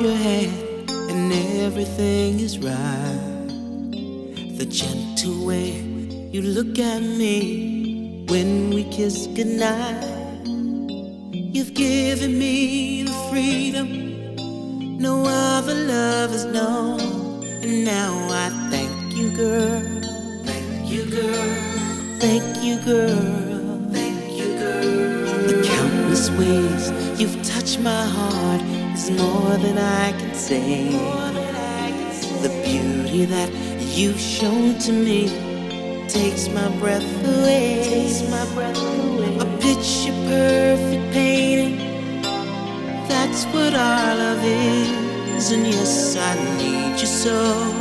your head and everything is right. The gentle way you look at me when we kiss goodnight. more than I can say. The beauty that you've shown to me takes my breath away. Takes my breath away. A picture perfect painting. That's what our love is. And yes, I need you so.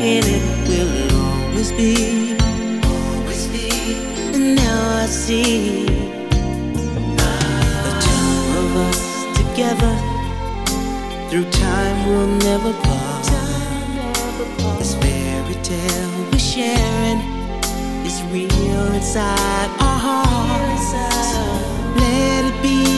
and it will always be. And now I see the two of us together. Through time we'll never part. This fairy tale we're sharing is real inside our hearts. Let it be.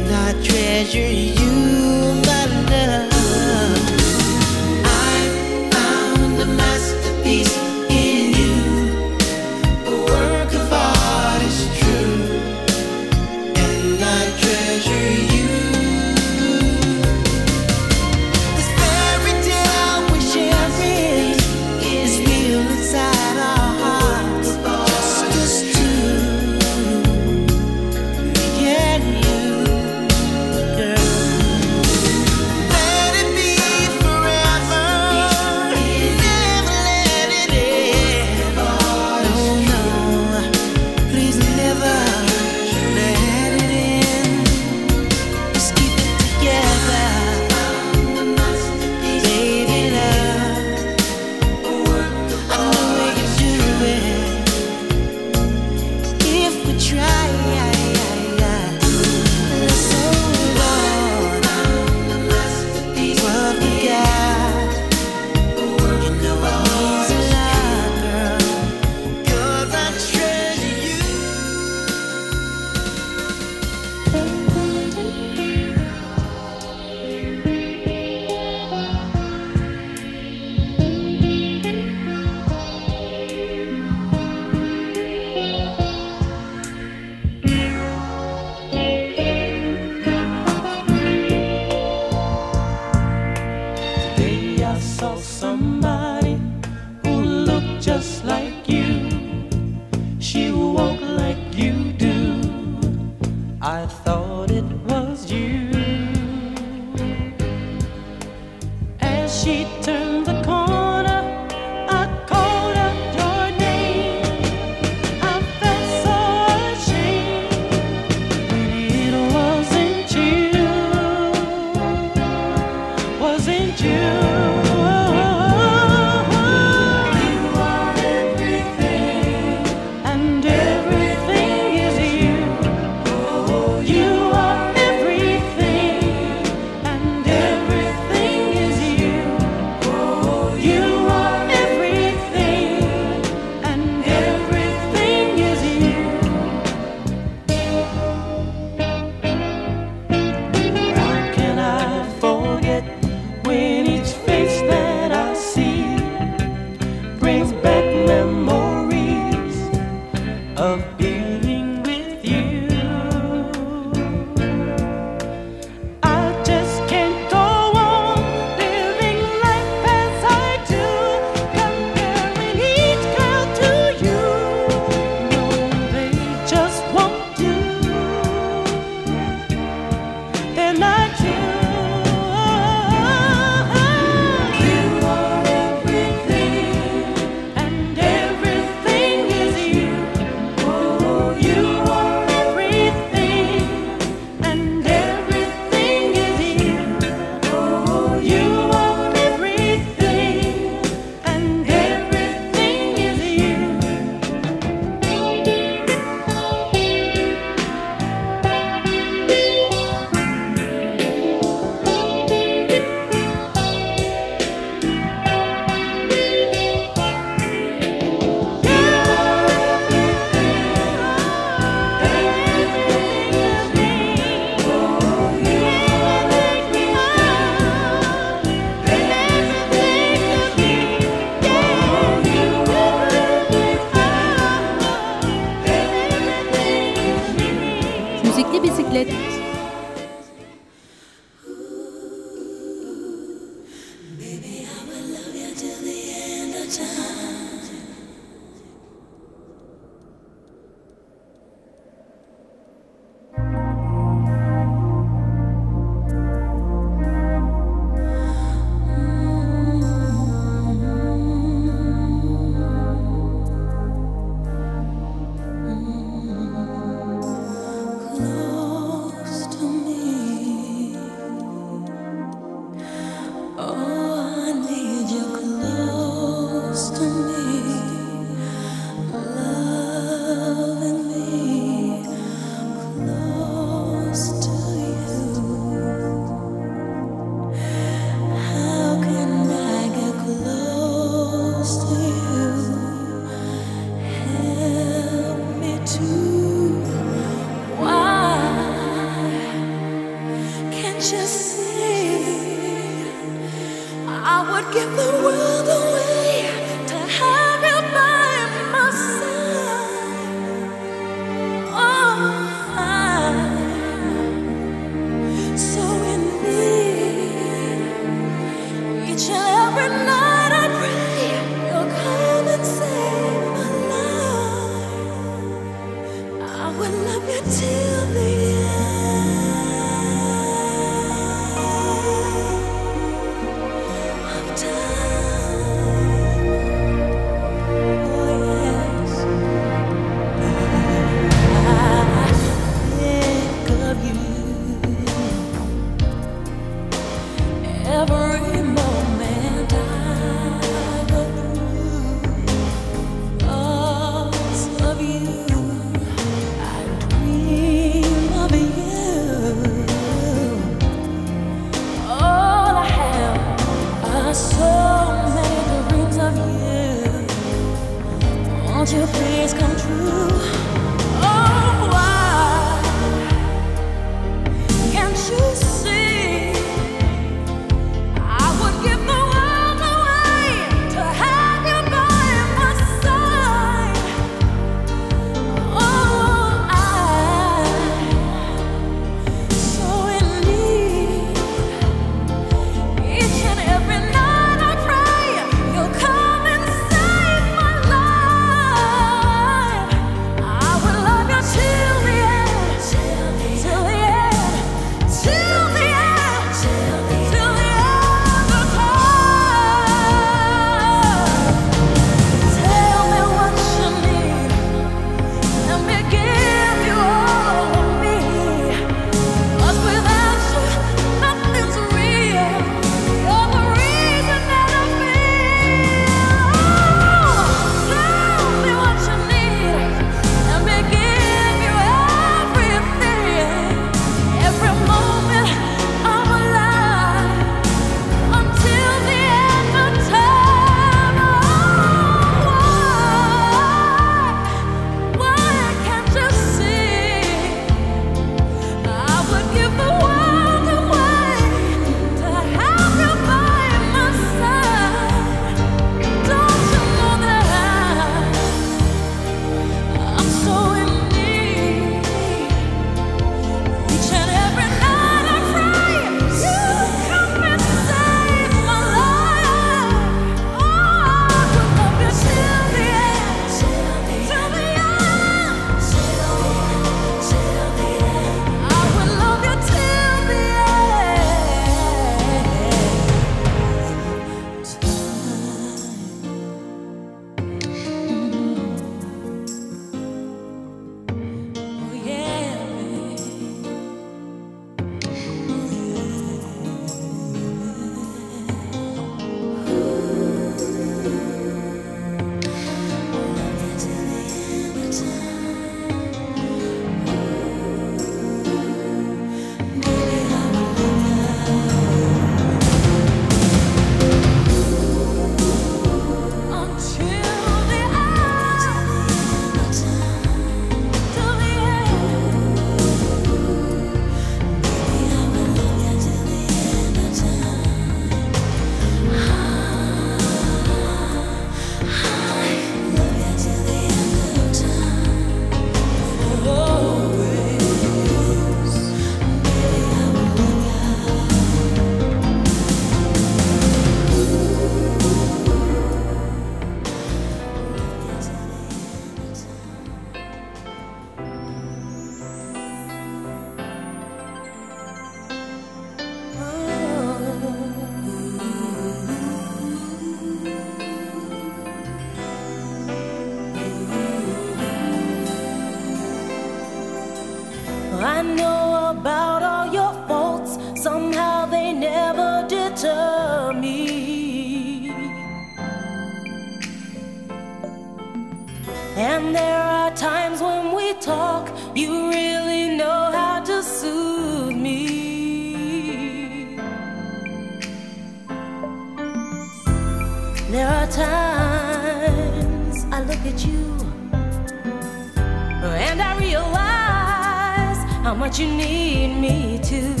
how much you need me to.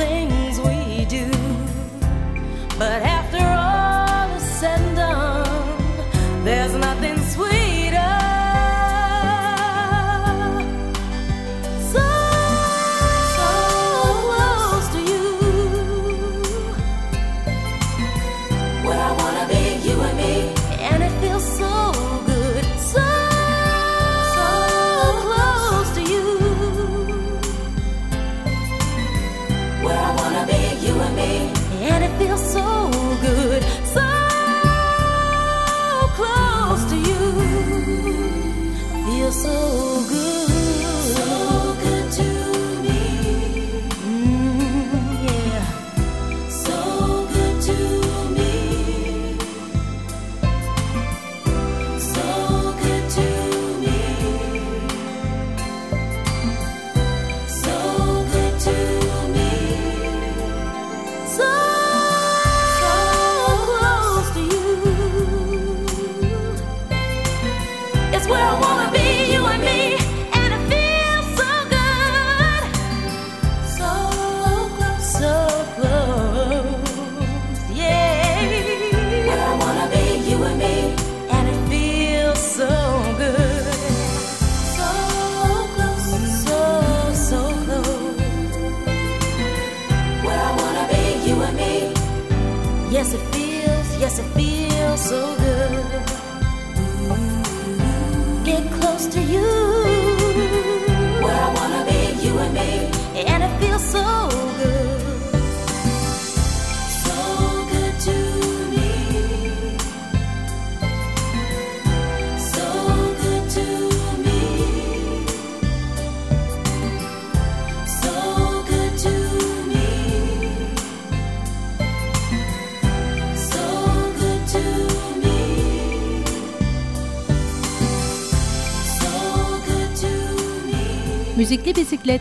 things we do, but after Yes, it feels, yes, it feels so good. Get close to you. Where I wanna be, you and me. And it feels musique des bicyclettes.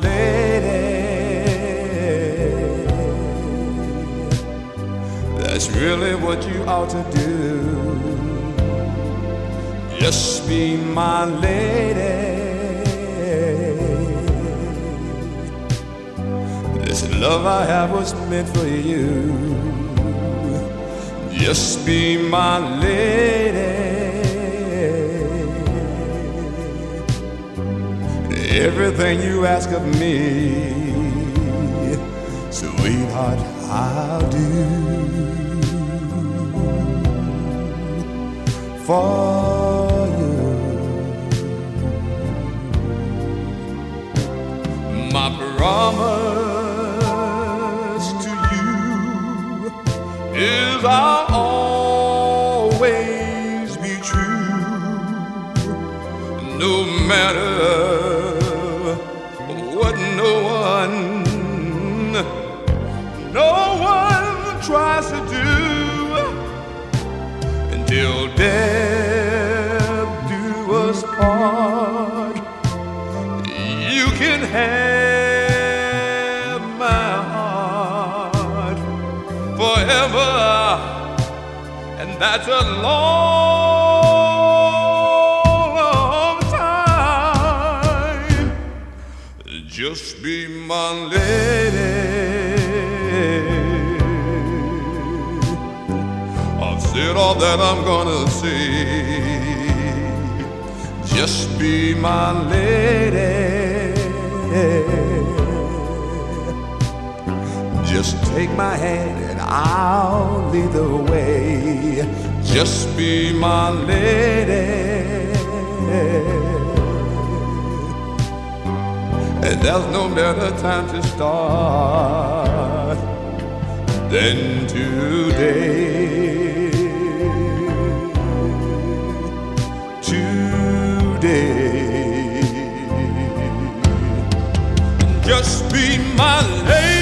Lady. That's really what you ought to do. Just be my lady. This love I have was meant for you. Just be my lady. Everything you ask of me, sweetheart, I'll do. for you. My promise to you is I'll always be true, no matter tries to do until death do us part. You can have my heart forever, and that's a long, all that I'm gonna say. Just be my lady. Just take my hand and I'll lead the way. Just be my lady. And there's no better time to start than today. Just be my lady.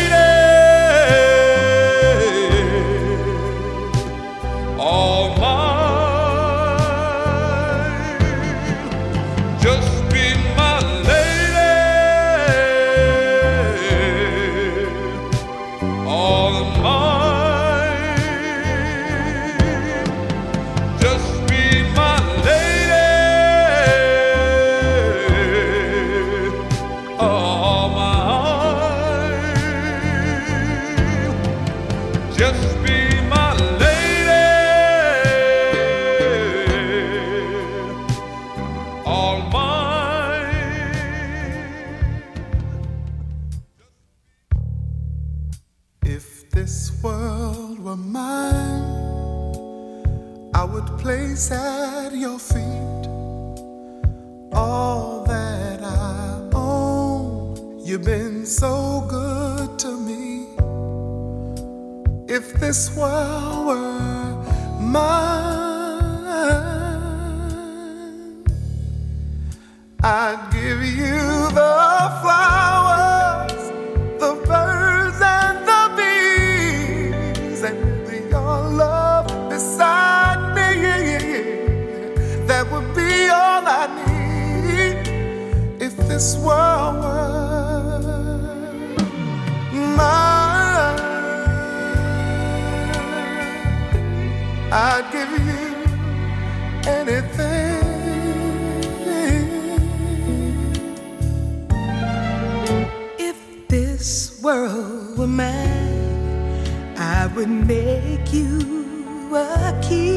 A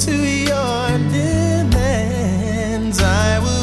to your demands. I will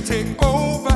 Don't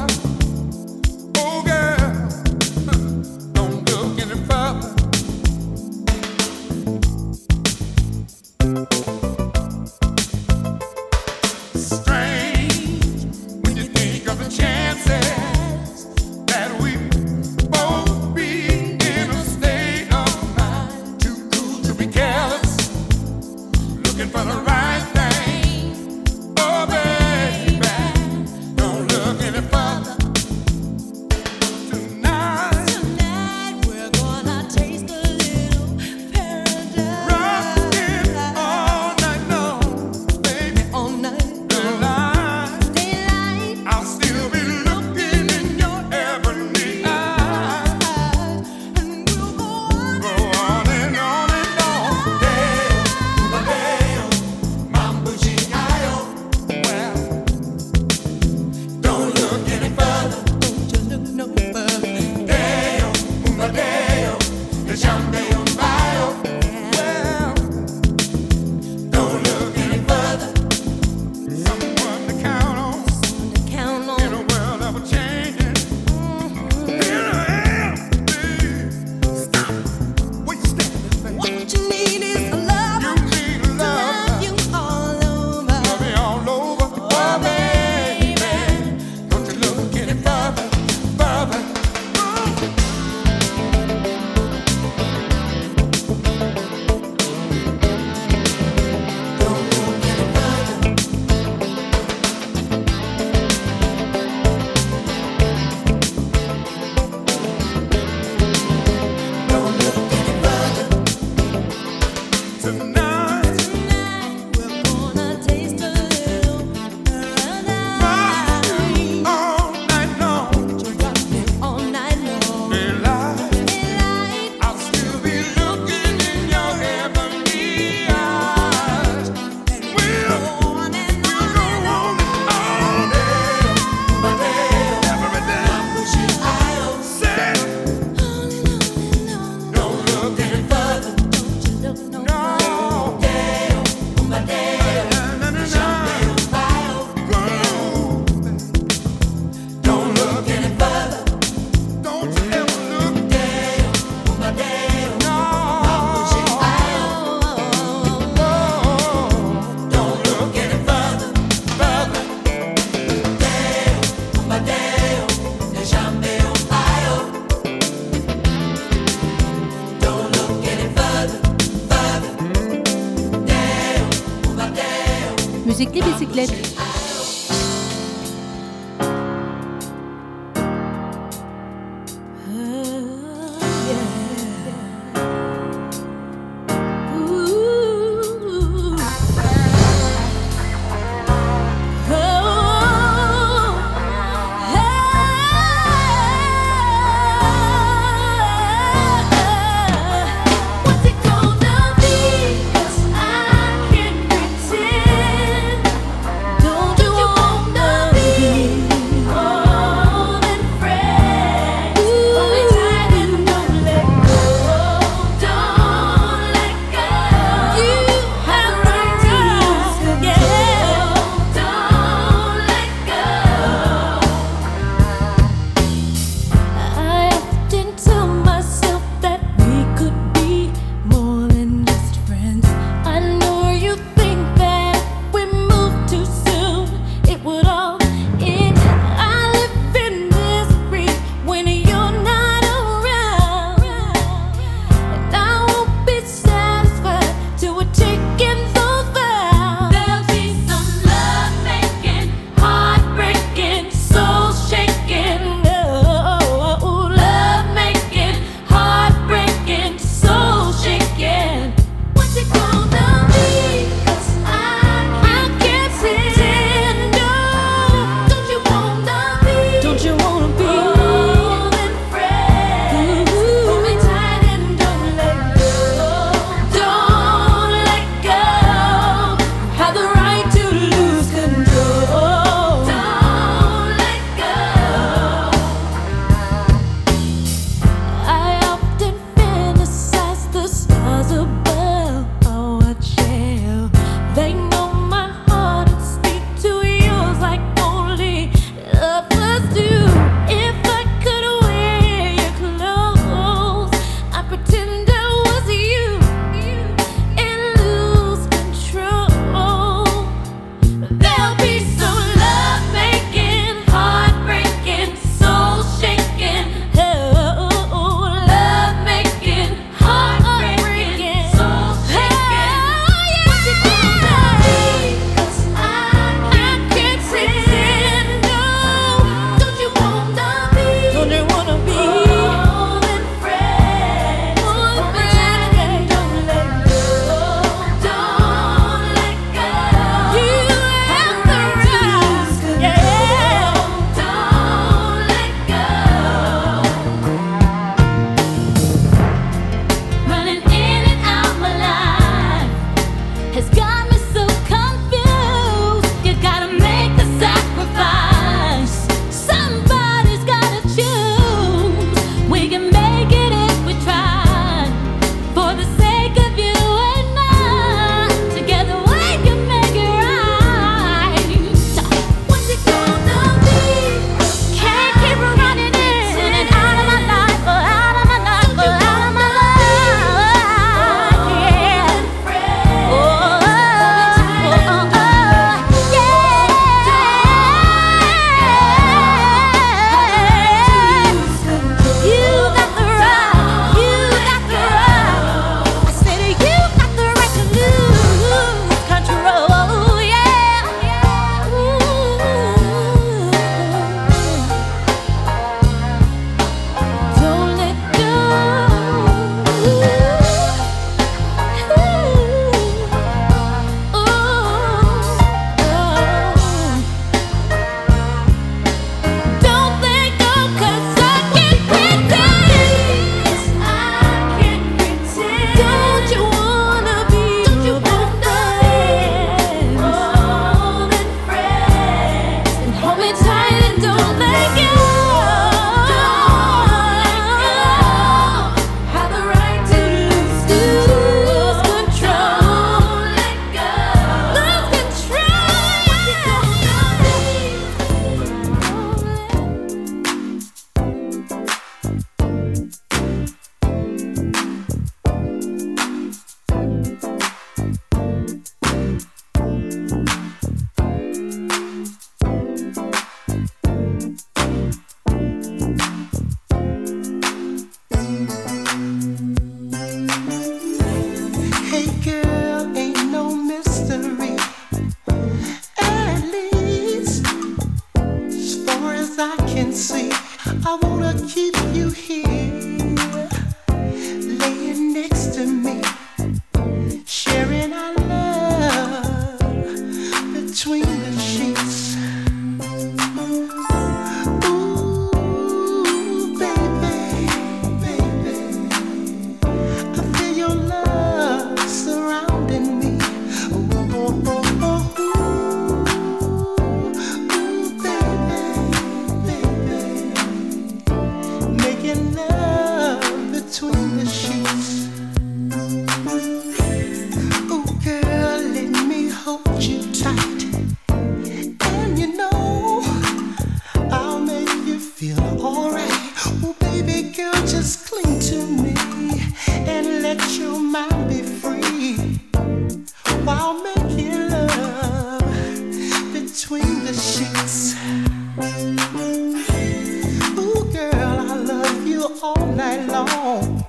Ooh, girl, I love you all night long.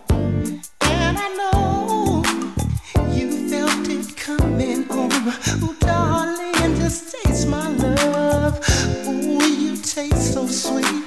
And I know you felt it coming. Ooh, darling, just taste my love. Ooh, you taste so sweet.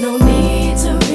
No need to